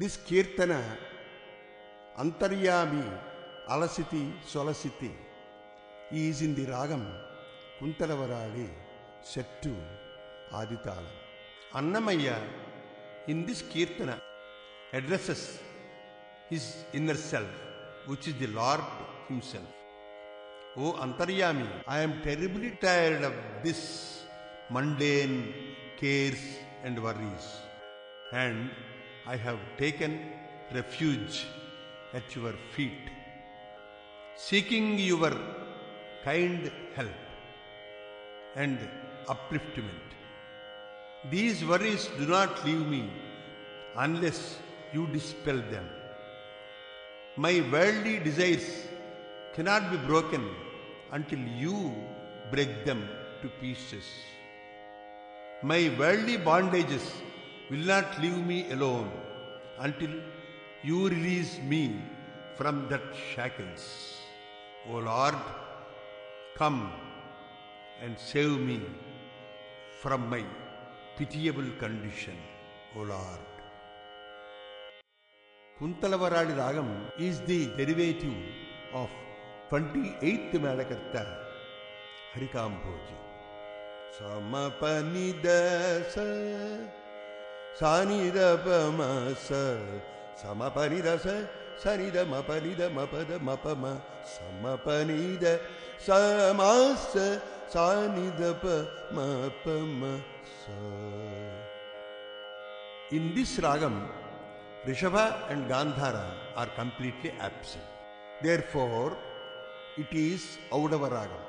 This keerthana Antaryami Alasiti Solasiti is in the raagam Kuntalavarali set Aditalam. Annamayya in this keerthana addresses his inner self which is the lord himself. O Antaryami I'm terribly tired of this mundane cares and worries and I have taken refuge at your feet, seeking your kind help and upliftment. These worries do not leave me unless you dispel them. My worldly desires cannot be broken until you break them to pieces. My worldly bondages will not leave me alone until you release me from that shackles. O Lord, come and save me from my pitiable condition, O Lord. Kuntalavaradi Ragam is the derivative of 28th Madakarta Harikambhoji. हरिका சானிதபம ச சமபனிதச சரித மபனித மபத மபம சமபனித சமாச சானிதப மபம ச In this ragam, Rishava and Gandhara are completely absent. Therefore, it is Audava ragam.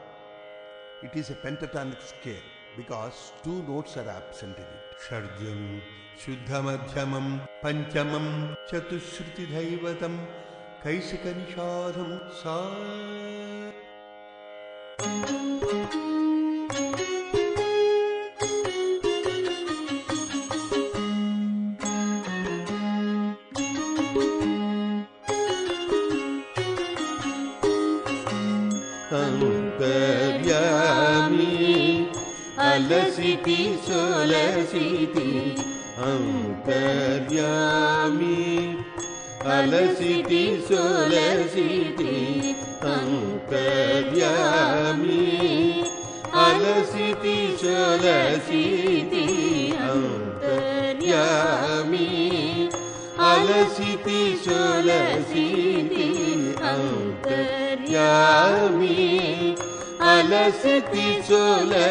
It is a pentatonic scale. because two notes are absent in it. Sharjam, Shuddhamadhyamam, Panchamam, Chatushruti Daivatam, Kaisikanishadam Sa. Yeah. अलसि ति श्वलसि अङ्क्यामि अलसि ति अलसिति अङ्क्यामि अलसि तिशलीति अङ्कयामि अलसि तिश्लसि अङ्कयामि अलसति सोली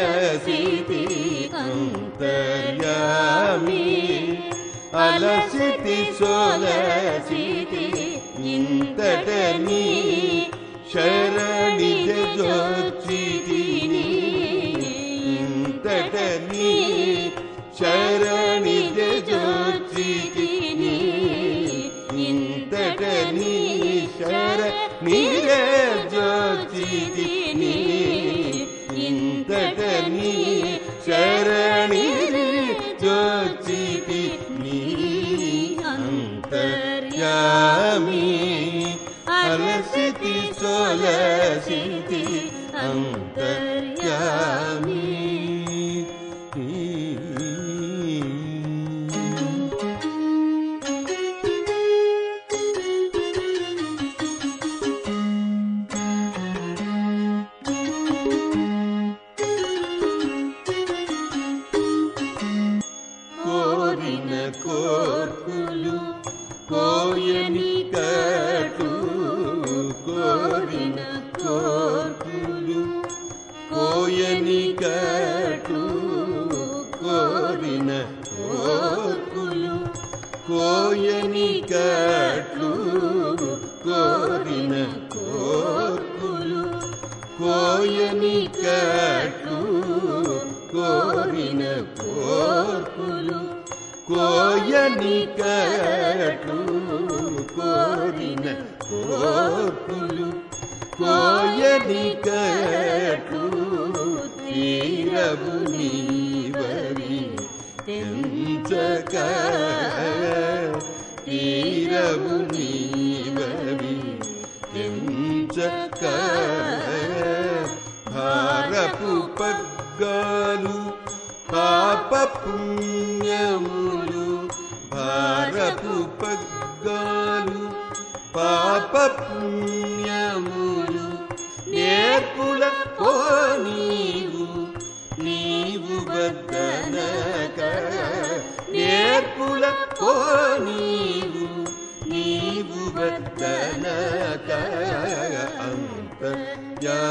अलसति अलि इन्दटनी तटनि शरी इन्दटनी शरी जोचिति। स्वति अन्तर्यामि। కోయని కోరిన కోర్కులు కోయనికట్లు కోరిన కోర్కులు కోయనికట్లు కోరిన కోర్కులు కోయనికట్లు కోరిన కోర్కులు కోయని కరకు తీరము నీవరి తెంచక తీరవు నీవరి తెంచక భారపు పగ్గాలు పాప పుణ్యములు భారపు పగ్గాలు పాప పుణ్య వద్దనక అంతర్యామి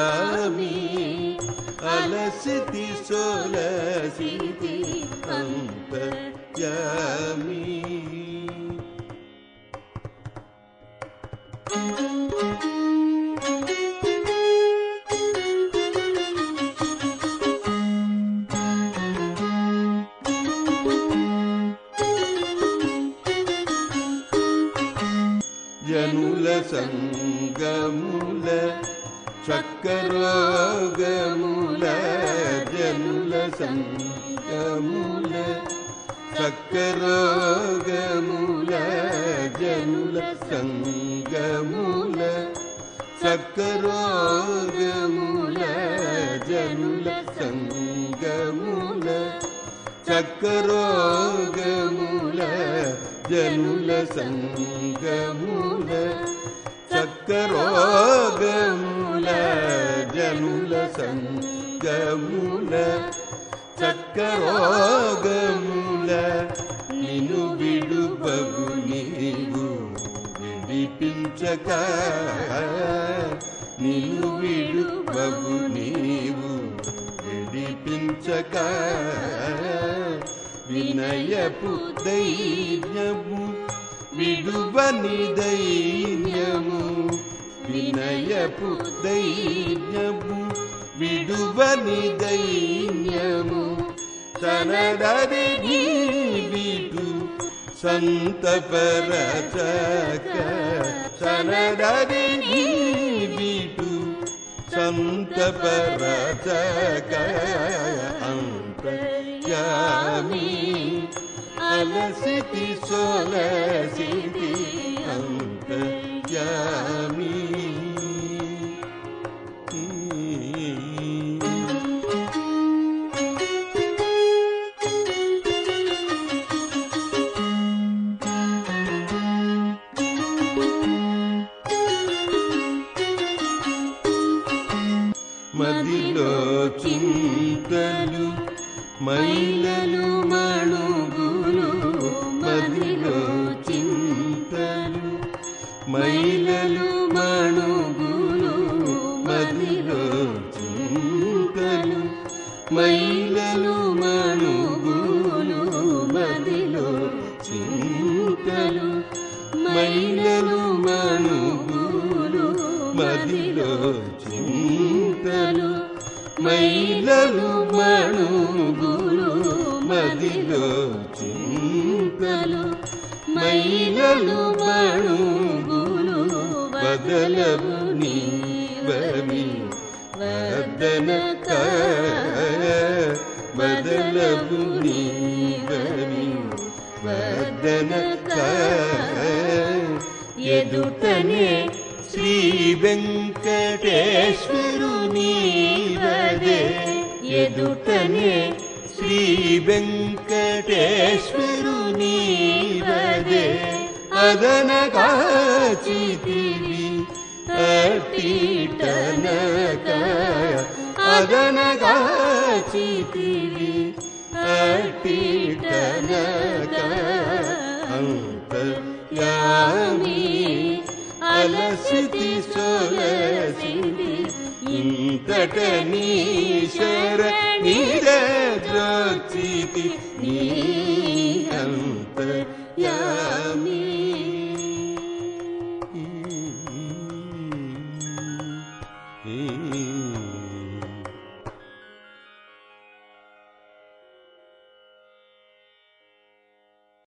అలసితి సోలసితి అంతర్యామి జనుల चक्करोगमु जनूसङ्गल चकरोगमुल जनुलसङ्गल चकमु जनुलसङ्गल चकरोगमुल जनुलसङ्गल చక్కరోగముల జనుల సంగముల చక్కరోగముల నిను విడుబగు నీవు విడిపించక. నిను విడుబగు నీవు విడిపించక. వినయపు ధైర్యము విడువని ధైర్యము വിനയ പുദൈന്യമു വിടുവനിദൈന്യമു തനടരി വിടു സന്തപരചക തനടരി വിടു സന്തപരചക അന്തയാമി അലസിതി സ്വലസിതി അന്തയാമി మహిళలు మనుగులు మదిలో చింతలు మహిళలు మనుగులు మదిలో చింతలు మహిళలు మనుగులు బదలవు నీవమి వదన బదలవు నీవమి వదనక ఎదుటనే శ్రీ వెంకటేశ్వరు నీవదే ఎదుటనే శ్రీ వెంకటేశ్వరు నీవదే అదనగాచితివి అట్టిటనక అదనగాచితివి అట్టిటనక అంతర్యామి అలసితి సొలసితి ఇంతట నీశ్వర నీరద్రోచితి నీ అంత యా